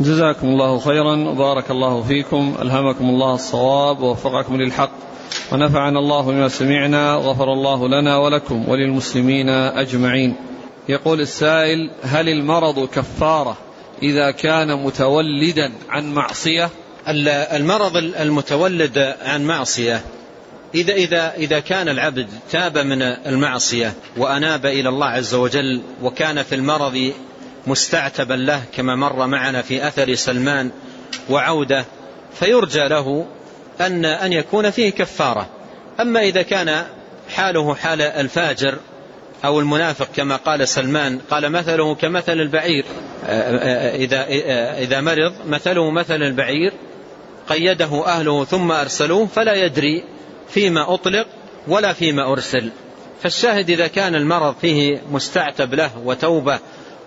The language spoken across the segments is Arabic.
جزاكم الله خيرا وبارك الله فيكم ألهمكم الله الصواب ووفقكم للحق ونفعنا الله بما سمعنا غفر الله لنا ولكم وللمسلمين أجمعين. يقول السائل هل المرض كفارة إذا كان متولدا عن معصية؟ المرض المتولد عن معصية. إذا, إذا, إذا كان العبد تاب من المعصية وأناب إلى الله عز وجل وكان في المرض مستعتبا له كما مر معنا في أثر سلمان وعودة فيرجى له أن, أن يكون فيه كفارة. أما إذا كان حاله حال الفاجر أو المنافق كما قال سلمان قال مثله كمثل البعير. إذا, إذا مرض مثله مثل البعير قيده أهله ثم أرسلوه فلا يدري فيما أطلق ولا فيما أرسل. فالشاهد إذا كان المرض فيه مستعتب له وتوبة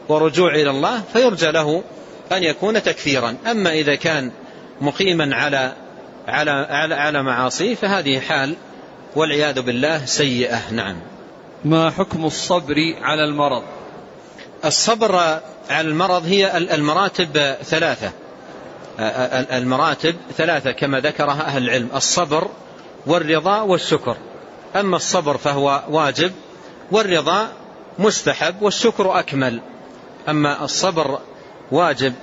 ورجوع إلى الله فيرجى له أن يكون تكفيرا. أما إذا كان مقيما على على على, على معاصيه فهذه حال والعياذ بالله سيئة. نعم. ما حكم الصبر على المرض؟ الصبر على المرض هي المراتب ثلاثة. المراتب ثلاثة كما ذكرها أهل العلم الصبر والرضا والشكر. أما الصبر فهو واجب والرضا مستحب والشكر أكمل. أما الصبر واجب.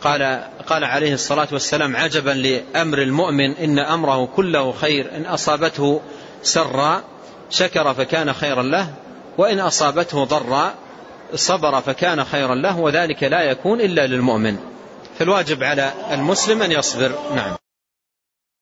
قال, قال عليه الصلاة والسلام عجبا لأمر المؤمن إن أمره كله خير إن أصابته سرا شكر فكان خيرا له وإن أصابته ضرا صبر فكان خيرا له وذلك لا يكون إلا للمؤمن. فالواجب على المسلم أن يصبر. نعم.